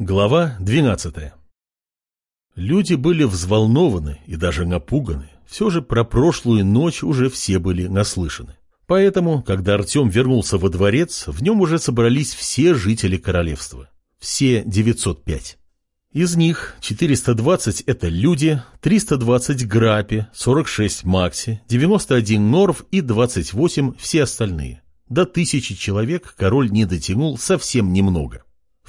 Глава 12 Люди были взволнованы и даже напуганы. Все же про прошлую ночь уже все были наслышаны. Поэтому, когда Артем вернулся во дворец, в нем уже собрались все жители королевства. Все 905. Из них 420 – это люди, 320 – грапи, 46 – макси, 91 – норв и 28 – все остальные. До тысячи человек король не дотянул совсем немного.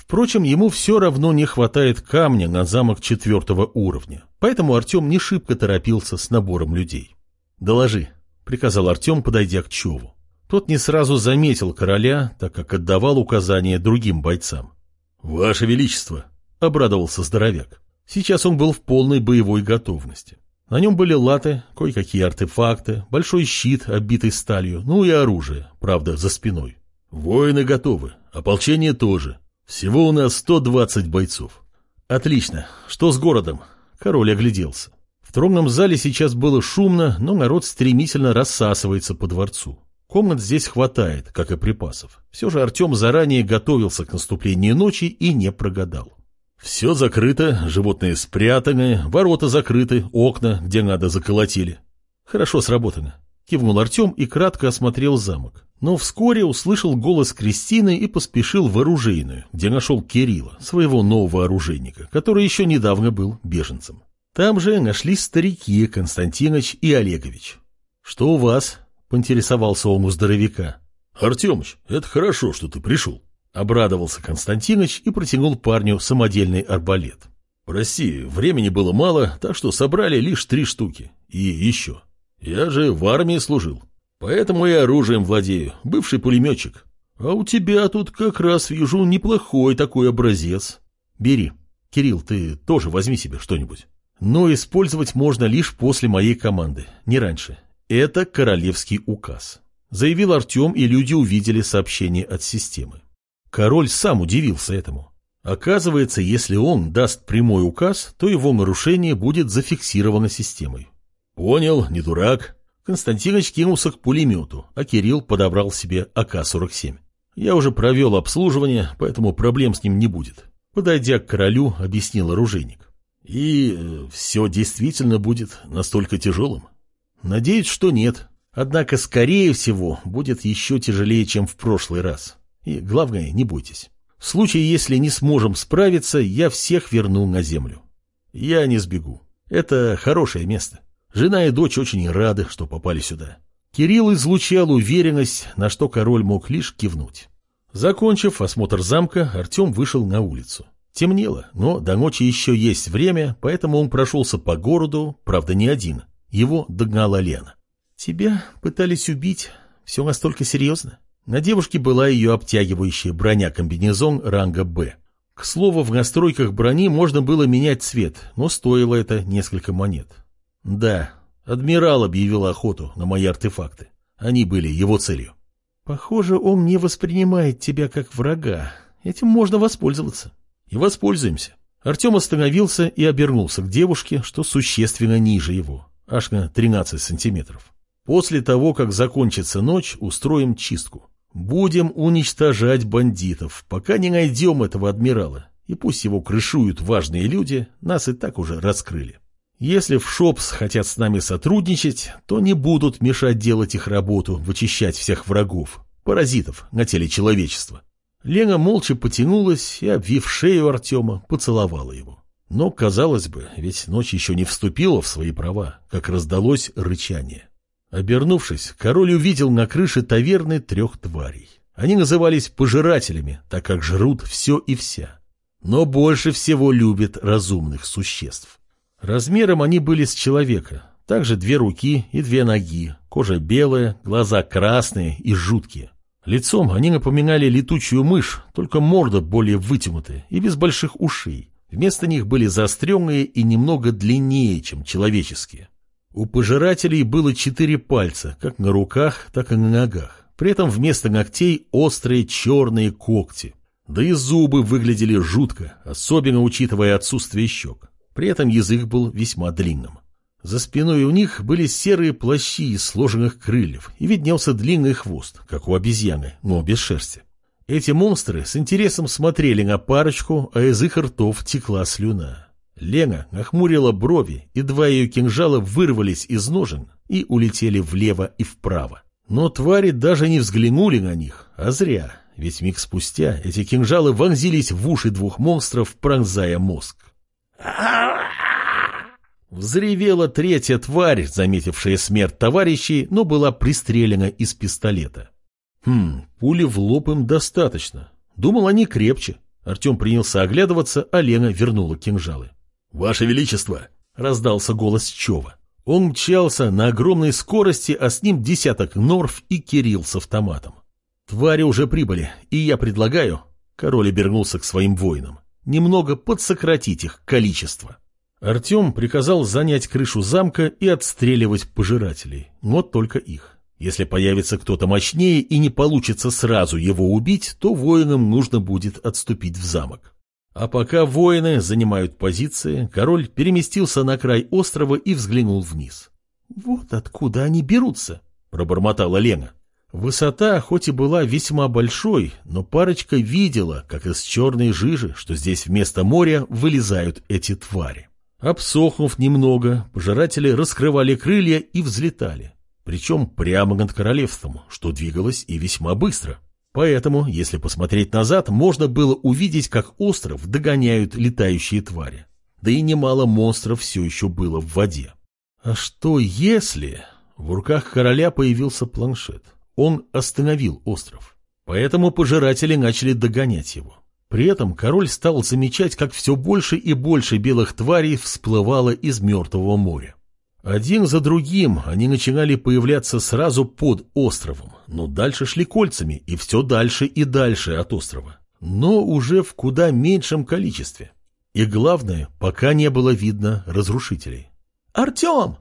Впрочем, ему все равно не хватает камня на замок четвертого уровня, поэтому Артем не шибко торопился с набором людей. «Доложи», — приказал Артем, подойдя к Чову. Тот не сразу заметил короля, так как отдавал указания другим бойцам. «Ваше Величество», — обрадовался здоровяк. Сейчас он был в полной боевой готовности. На нем были латы, кое-какие артефакты, большой щит, оббитый сталью, ну и оружие, правда, за спиной. «Воины готовы, ополчение тоже», всего у нас 120 бойцов. Отлично. Что с городом? Король огляделся. В тронном зале сейчас было шумно, но народ стремительно рассасывается по дворцу. Комнат здесь хватает, как и припасов. Все же Артем заранее готовился к наступлению ночи и не прогадал. Все закрыто, животные спрятаны, ворота закрыты, окна, где надо, заколотили. Хорошо сработано. Кивнул Артем и кратко осмотрел замок. Но вскоре услышал голос Кристины и поспешил в оружейную, где нашел Кирилла, своего нового оружейника, который еще недавно был беженцем. Там же нашлись старики Константинович и Олегович. «Что у вас?» — поинтересовался он у здоровяка. «Артемыч, это хорошо, что ты пришел», — обрадовался Константинович и протянул парню самодельный арбалет. «Прости, времени было мало, так что собрали лишь три штуки. И еще. Я же в армии служил, поэтому и оружием владею, бывший пулеметчик. А у тебя тут как раз вижу неплохой такой образец. Бери. Кирилл, ты тоже возьми себе что-нибудь. Но использовать можно лишь после моей команды, не раньше. Это королевский указ. Заявил Артем, и люди увидели сообщение от системы. Король сам удивился этому. Оказывается, если он даст прямой указ, то его нарушение будет зафиксировано системой. Понял, не дурак. Константинович кинулся к пулемету, а Кирилл подобрал себе АК-47. Я уже провел обслуживание, поэтому проблем с ним не будет. Подойдя к королю, объяснил оружейник. И э, все действительно будет настолько тяжелым? Надеюсь, что нет. Однако, скорее всего, будет еще тяжелее, чем в прошлый раз. И главное, не бойтесь. В случае, если не сможем справиться, я всех верну на землю. Я не сбегу. Это хорошее место. Жена и дочь очень рады, что попали сюда. Кирилл излучал уверенность, на что король мог лишь кивнуть. Закончив осмотр замка, Артем вышел на улицу. Темнело, но до ночи еще есть время, поэтому он прошелся по городу, правда не один. Его догнала Лена. «Тебя пытались убить? Все настолько серьезно?» На девушке была ее обтягивающая броня-комбинезон ранга «Б». К слову, в настройках брони можно было менять цвет, но стоило это несколько монет. Да, адмирал объявил охоту на мои артефакты. Они были его целью. Похоже, он не воспринимает тебя как врага. Этим можно воспользоваться. И воспользуемся. Артем остановился и обернулся к девушке, что существенно ниже его, аж на 13 сантиметров. После того, как закончится ночь, устроим чистку. Будем уничтожать бандитов, пока не найдем этого адмирала. И пусть его крышуют важные люди, нас и так уже раскрыли. Если в ШОПС хотят с нами сотрудничать, то не будут мешать делать их работу, вычищать всех врагов, паразитов на теле человечества. Лена молча потянулась и, обвив шею Артема, поцеловала его. Но, казалось бы, ведь ночь еще не вступила в свои права, как раздалось рычание. Обернувшись, король увидел на крыше таверны трех тварей. Они назывались пожирателями, так как жрут все и вся. Но больше всего любят разумных существ. Размером они были с человека. Также две руки и две ноги, кожа белая, глаза красные и жуткие. Лицом они напоминали летучую мышь, только морда более вытянутая и без больших ушей. Вместо них были заостренные и немного длиннее, чем человеческие. У пожирателей было четыре пальца, как на руках, так и на ногах. При этом вместо ногтей острые черные когти. Да и зубы выглядели жутко, особенно учитывая отсутствие щек. При этом язык был весьма длинным. За спиной у них были серые плащи из сложенных крыльев, и виднелся длинный хвост, как у обезьяны, но без шерсти. Эти монстры с интересом смотрели на парочку, а из их ртов текла слюна. Лена нахмурила брови, и два ее кинжала вырвались из ножен и улетели влево и вправо. Но твари даже не взглянули на них, а зря, ведь миг спустя эти кинжалы вонзились в уши двух монстров, пронзая мозг. Взревела третья тварь, заметившая смерть товарищей, но была пристрелена из пистолета. Хм, пули в лоб им достаточно. Думал, они крепче. Артем принялся оглядываться, а Лена вернула кинжалы. «Ваше Величество!» — раздался голос Чова. Он мчался на огромной скорости, а с ним десяток норф и Кирилл с автоматом. «Твари уже прибыли, и я предлагаю...» Король обернулся к своим воинам. «Немного подсократить их количество». Артем приказал занять крышу замка и отстреливать пожирателей, но только их. Если появится кто-то мощнее и не получится сразу его убить, то воинам нужно будет отступить в замок. А пока воины занимают позиции, король переместился на край острова и взглянул вниз. «Вот откуда они берутся», — пробормотала Лена. Высота хоть и была весьма большой, но парочка видела, как из черной жижи, что здесь вместо моря, вылезают эти твари. Обсохнув немного, пожиратели раскрывали крылья и взлетали. Причем прямо над королевством, что двигалось и весьма быстро. Поэтому, если посмотреть назад, можно было увидеть, как остров догоняют летающие твари. Да и немало монстров все еще было в воде. А что если... В руках короля появился планшет. Он остановил остров. Поэтому пожиратели начали догонять его. При этом король стал замечать, как все больше и больше белых тварей всплывало из Мертвого моря. Один за другим они начинали появляться сразу под островом, но дальше шли кольцами и все дальше и дальше от острова, но уже в куда меньшем количестве. И главное, пока не было видно разрушителей. «Артем!»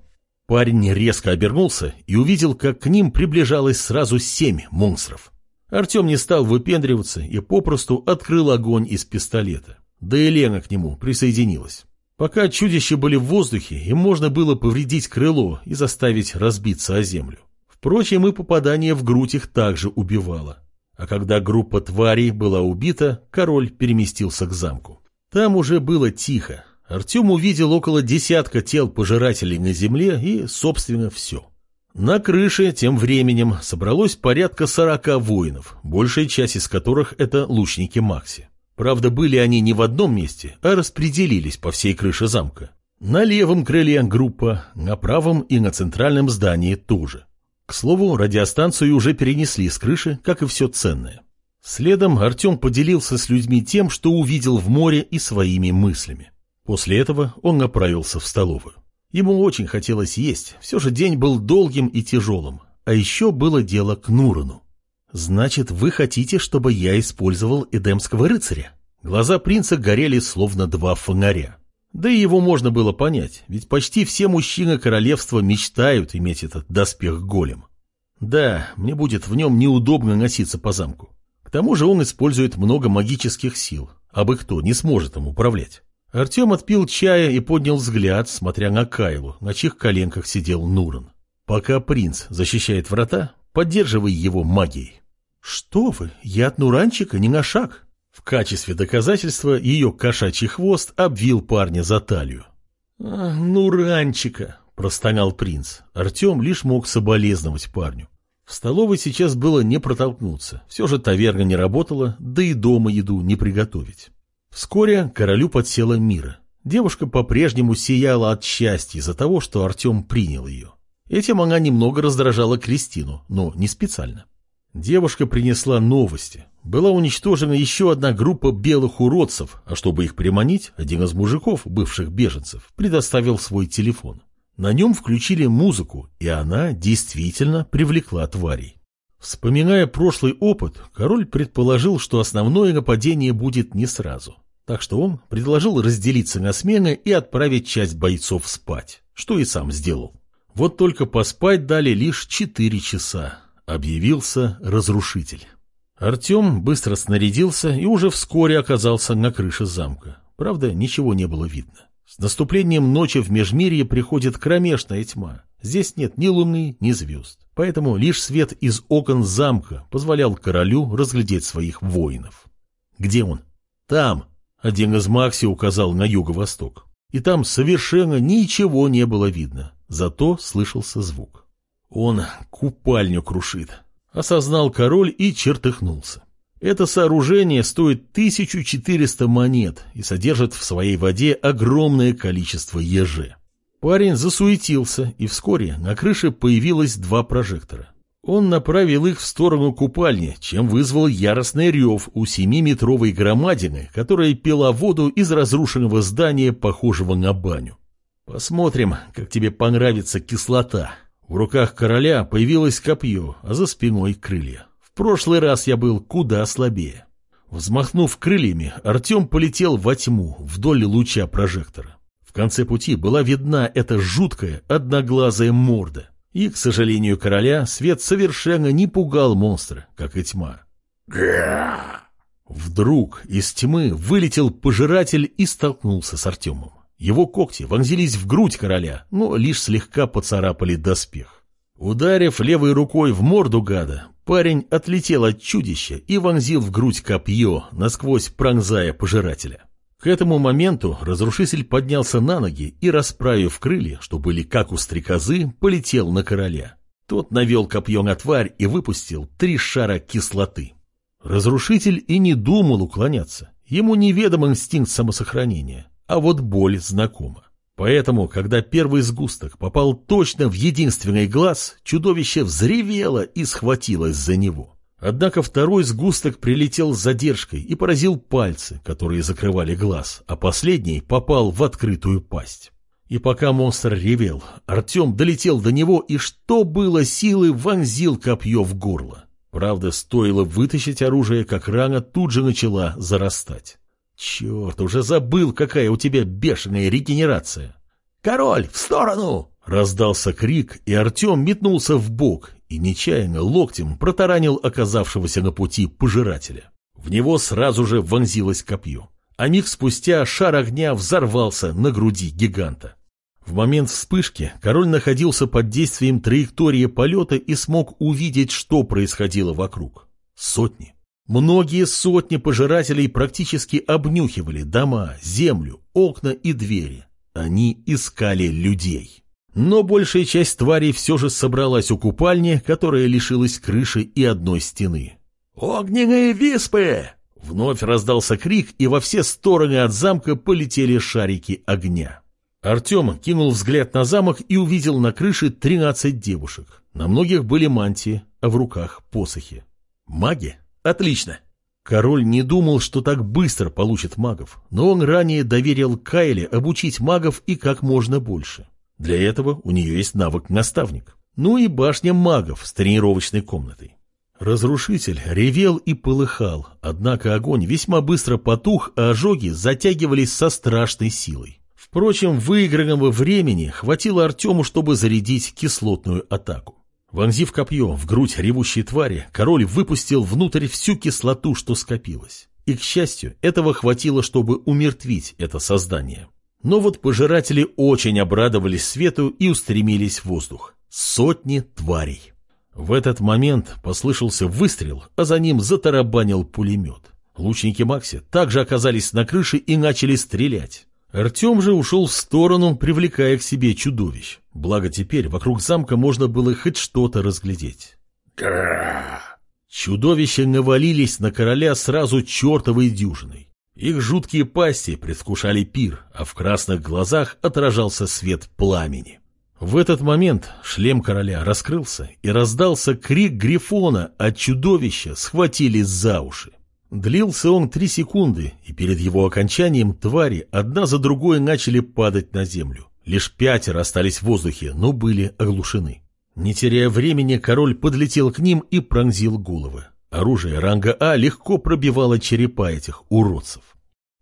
Парень резко обернулся и увидел, как к ним приближалось сразу семь монстров. Артем не стал выпендриваться и попросту открыл огонь из пистолета. Да и Лена к нему присоединилась. Пока чудища были в воздухе, им можно было повредить крыло и заставить разбиться о землю. Впрочем, и попадание в грудь их также убивало. А когда группа тварей была убита, король переместился к замку. Там уже было тихо. Артем увидел около десятка тел пожирателей на земле и, собственно, все. На крыше тем временем собралось порядка сорока воинов, большая часть из которых это лучники Макси. Правда, были они не в одном месте, а распределились по всей крыше замка. На левом крыле группа, на правом и на центральном здании тоже. К слову, радиостанцию уже перенесли с крыши, как и все ценное. Следом Артем поделился с людьми тем, что увидел в море и своими мыслями. После этого он направился в столовую. Ему очень хотелось есть, все же день был долгим и тяжелым. А еще было дело к Нурану. «Значит, вы хотите, чтобы я использовал эдемского рыцаря?» Глаза принца горели словно два фонаря. Да и его можно было понять, ведь почти все мужчины королевства мечтают иметь этот доспех голем. Да, мне будет в нем неудобно носиться по замку. К тому же он использует много магических сил, а бы кто не сможет им управлять. Артем отпил чая и поднял взгляд, смотря на Кайлу, на чьих коленках сидел Нуран. Пока принц защищает врата, поддерживай его магией. Что вы, я от Нуранчика не на шаг. В качестве доказательства ее кошачий хвост обвил парня за талию. А, Нуранчика, простонал принц. Артем лишь мог соболезновать парню. В столовой сейчас было не протолкнуться. Все же таверна не работала, да и дома еду не приготовить. Вскоре королю подсела Мира. Девушка по-прежнему сияла от счастья из-за того, что Артем принял ее. Этим она немного раздражала Кристину, но не специально. Девушка принесла новости. Была уничтожена еще одна группа белых уродцев, а чтобы их приманить, один из мужиков, бывших беженцев, предоставил свой телефон. На нем включили музыку, и она действительно привлекла тварей. Вспоминая прошлый опыт, король предположил, что основное нападение будет не сразу. Так что он предложил разделиться на смены и отправить часть бойцов спать, что и сам сделал. Вот только поспать дали лишь четыре часа. Объявился разрушитель. Артем быстро снарядился и уже вскоре оказался на крыше замка. Правда, ничего не было видно. С наступлением ночи в Межмирье приходит кромешная тьма, Здесь нет ни луны, ни звезд. Поэтому лишь свет из окон замка позволял королю разглядеть своих воинов. Где он? Там. Один из Макси указал на юго-восток. И там совершенно ничего не было видно. Зато слышался звук. Он купальню крушит. Осознал король и чертыхнулся. Это сооружение стоит 1400 монет и содержит в своей воде огромное количество еже. Парень засуетился, и вскоре на крыше появилось два прожектора. Он направил их в сторону купальни, чем вызвал яростный рев у семиметровой громадины, которая пила воду из разрушенного здания, похожего на баню. «Посмотрим, как тебе понравится кислота». В руках короля появилось копье, а за спиной крылья прошлый раз я был куда слабее. Взмахнув крыльями, Артем полетел во тьму вдоль луча прожектора. Конце пути была видна эта жуткая одноглазая морда. И, к сожалению короля, свет совершенно не пугал монстра, как и тьма. Вдруг из тьмы вылетел пожиратель и столкнулся с Артемом. Его когти вонзились в грудь короля, но лишь слегка поцарапали доспех. Ударив левой рукой в морду гада, Парень отлетел от чудища и вонзил в грудь копье, насквозь пронзая пожирателя. К этому моменту разрушитель поднялся на ноги и, расправив крылья, что были как у стрекозы, полетел на короля. Тот навел копье на тварь и выпустил три шара кислоты. Разрушитель и не думал уклоняться. Ему неведом инстинкт самосохранения, а вот боль знакома. Поэтому, когда первый сгусток попал точно в единственный глаз, чудовище взревело и схватилось за него. Однако второй сгусток прилетел с задержкой и поразил пальцы, которые закрывали глаз, а последний попал в открытую пасть. И пока монстр ревел, Артем долетел до него и, что было силы, вонзил копье в горло. Правда, стоило вытащить оружие, как рана тут же начала зарастать. Черт, уже забыл, какая у тебя бешеная регенерация. «Король, в сторону!» Раздался крик, и Артем метнулся в бок и нечаянно локтем протаранил оказавшегося на пути пожирателя. В него сразу же вонзилось копье. А миг спустя шар огня взорвался на груди гиганта. В момент вспышки король находился под действием траектории полета и смог увидеть, что происходило вокруг. Сотни, Многие сотни пожирателей практически обнюхивали дома, землю, окна и двери. Они искали людей. Но большая часть тварей все же собралась у купальни, которая лишилась крыши и одной стены. «Огненные виспы!» Вновь раздался крик, и во все стороны от замка полетели шарики огня. Артем кинул взгляд на замок и увидел на крыше тринадцать девушек. На многих были мантии, а в руках посохи. Маги? Отлично. Король не думал, что так быстро получит магов, но он ранее доверил Кайле обучить магов и как можно больше. Для этого у нее есть навык наставник. Ну и башня магов с тренировочной комнатой. Разрушитель ревел и полыхал, однако огонь весьма быстро потух, а ожоги затягивались со страшной силой. Впрочем, выигранного времени хватило Артему, чтобы зарядить кислотную атаку. Вонзив копье в грудь ревущей твари, король выпустил внутрь всю кислоту, что скопилось. И, к счастью, этого хватило, чтобы умертвить это создание. Но вот пожиратели очень обрадовались свету и устремились в воздух. Сотни тварей. В этот момент послышался выстрел, а за ним затарабанил пулемет. Лучники Макси также оказались на крыше и начали стрелять. Артем же ушел в сторону, привлекая к себе чудовищ. Благо теперь вокруг замка можно было хоть что-то разглядеть. Чудовища навалились на короля сразу чертовой дюжиной. Их жуткие пасти предвкушали пир, а в красных глазах отражался свет пламени. В этот момент шлем короля раскрылся, и раздался крик Грифона, а чудовища схватили за уши. Длился он три секунды, и перед его окончанием твари одна за другой начали падать на землю. Лишь пятеро остались в воздухе, но были оглушены. Не теряя времени, король подлетел к ним и пронзил головы. Оружие ранга А легко пробивало черепа этих уродцев.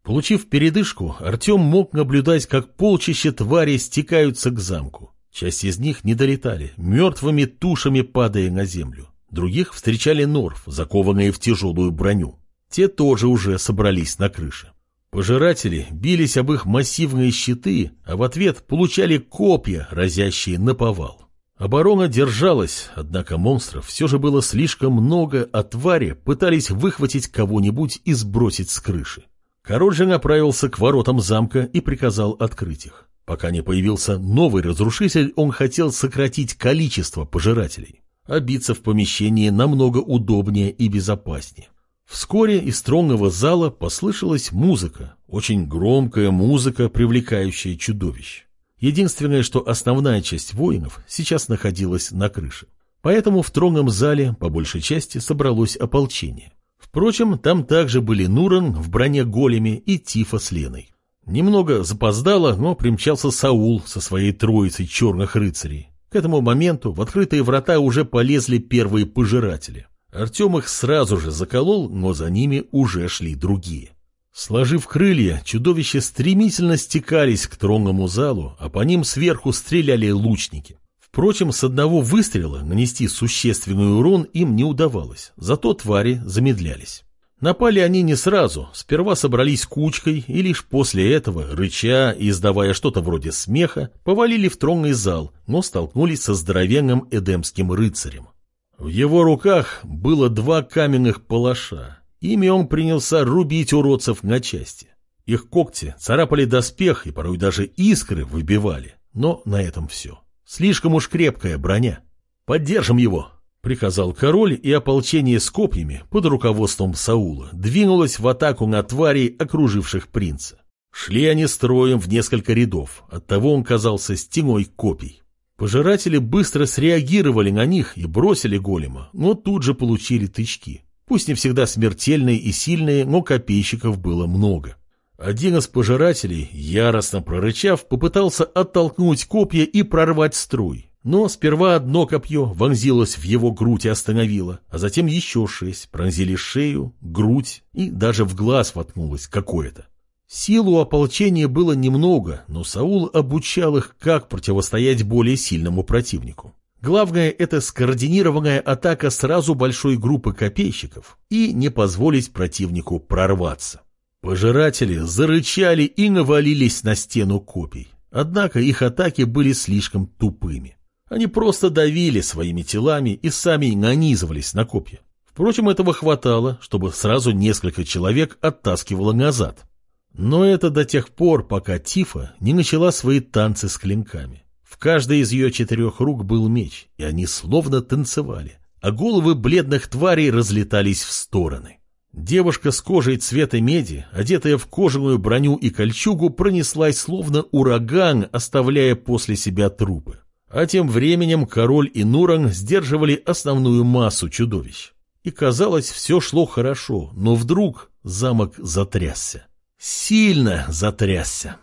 Получив передышку, Артем мог наблюдать, как полчища тварей стекаются к замку. Часть из них не долетали, мертвыми тушами падая на землю. Других встречали норф, закованные в тяжелую броню. Те тоже уже собрались на крыше. Пожиратели бились об их массивные щиты, а в ответ получали копья, разящие на повал. Оборона держалась, однако монстров все же было слишком много, а твари пытались выхватить кого-нибудь и сбросить с крыши. Король же направился к воротам замка и приказал открыть их. Пока не появился новый разрушитель, он хотел сократить количество пожирателей. А биться в помещении намного удобнее и безопаснее. Вскоре из тронного зала послышалась музыка, очень громкая музыка, привлекающая чудовищ. Единственное, что основная часть воинов сейчас находилась на крыше. Поэтому в тронном зале по большей части собралось ополчение. Впрочем, там также были Нуран в броне големи и Тифа с Леной. Немного запоздало, но примчался Саул со своей троицей черных рыцарей. К этому моменту в открытые врата уже полезли первые пожиратели. Артем их сразу же заколол, но за ними уже шли другие. Сложив крылья, чудовища стремительно стекались к тронному залу, а по ним сверху стреляли лучники. Впрочем, с одного выстрела нанести существенный урон им не удавалось, зато твари замедлялись. Напали они не сразу, сперва собрались кучкой и лишь после этого, рыча и издавая что-то вроде смеха, повалили в тронный зал, но столкнулись со здоровенным эдемским рыцарем. В его руках было два каменных палаша, Ими он принялся рубить уродцев на части. Их когти царапали доспех и порой даже искры выбивали. Но на этом все. Слишком уж крепкая броня. «Поддержим его!» — приказал король, и ополчение с копьями под руководством Саула двинулось в атаку на тварей, окруживших принца. Шли они строем в несколько рядов, оттого он казался стеной копий. Пожиратели быстро среагировали на них и бросили голема, но тут же получили тычки. Пусть не всегда смертельные и сильные, но копейщиков было много. Один из пожирателей, яростно прорычав, попытался оттолкнуть копья и прорвать струй. Но сперва одно копье вонзилось в его грудь и остановило, а затем еще шесть пронзили шею, грудь и даже в глаз воткнулось какое-то. Силу ополчения было немного, но Саул обучал их, как противостоять более сильному противнику. Главное – это скоординированная атака сразу большой группы копейщиков и не позволить противнику прорваться. Пожиратели зарычали и навалились на стену копий. Однако их атаки были слишком тупыми. Они просто давили своими телами и сами нанизывались на копья. Впрочем, этого хватало, чтобы сразу несколько человек оттаскивало назад. Но это до тех пор, пока Тифа не начала свои танцы с клинками. В каждой из ее четырех рук был меч, и они словно танцевали, а головы бледных тварей разлетались в стороны. Девушка с кожей цвета меди, одетая в кожаную броню и кольчугу, пронеслась словно ураган, оставляя после себя трупы. А тем временем король и Нуран сдерживали основную массу чудовищ. И казалось, все шло хорошо, но вдруг замок затрясся. Сильно затрясся.